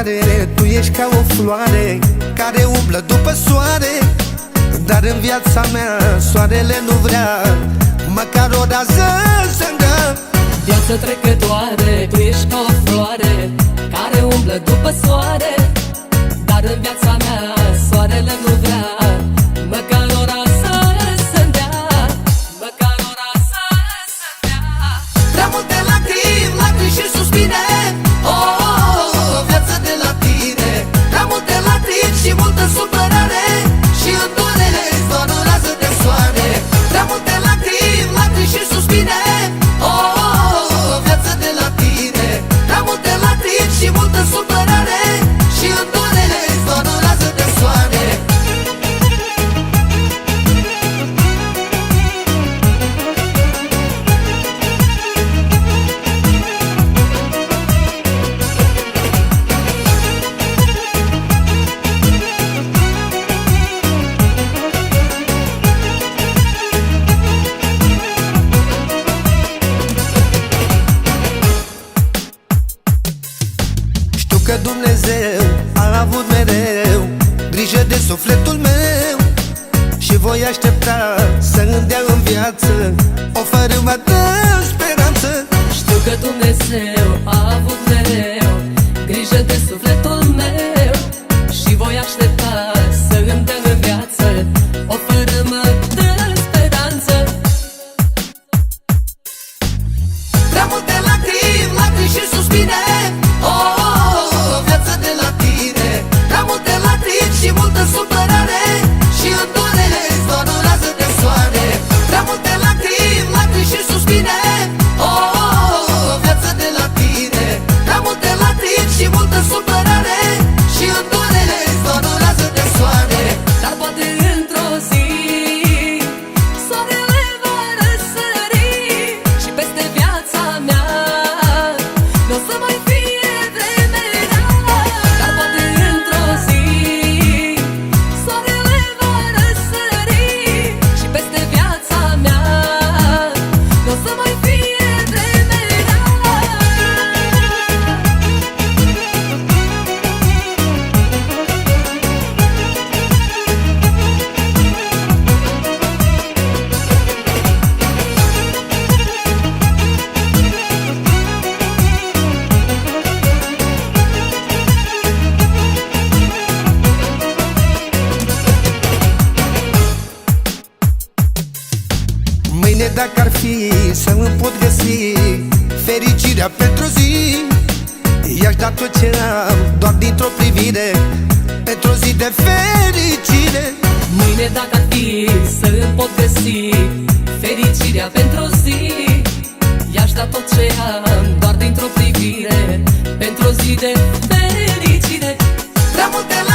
mare Tu ești ca o floare Care umblă după soare. Dar în viața mea Soarele nu vrea Măcar o rază să-mi dă. Viață trecătoare, tu ești ca o floare Care umblă după soare. Dar în viața mea soarele nu vrea Măcar o rasă să-mi dea. Măcar o rasă să-mi dea. Prea multe lacrimi, lacrimi și suspine de sufletul meu Și voi aștepta să îmi dea în viață O fărâmă de speranță. Știu că Dumnezeu lacrimi și suspine oh, oh, oh, viață de la tine. Prea multe lacrimi și multă supărare Mâine dacă ar fi să îmi pot găsi. Fericirea pentru zi I-aș da tot ce am doar dintr-o privire. Pentru o zi de fericire. Mâine dacă ar fi să îmi pot găsi Fericirea pentru o zi I-aș da tot ce am doar dintr-o privire. Pentru o zi de fericire. Prea multe lacrimi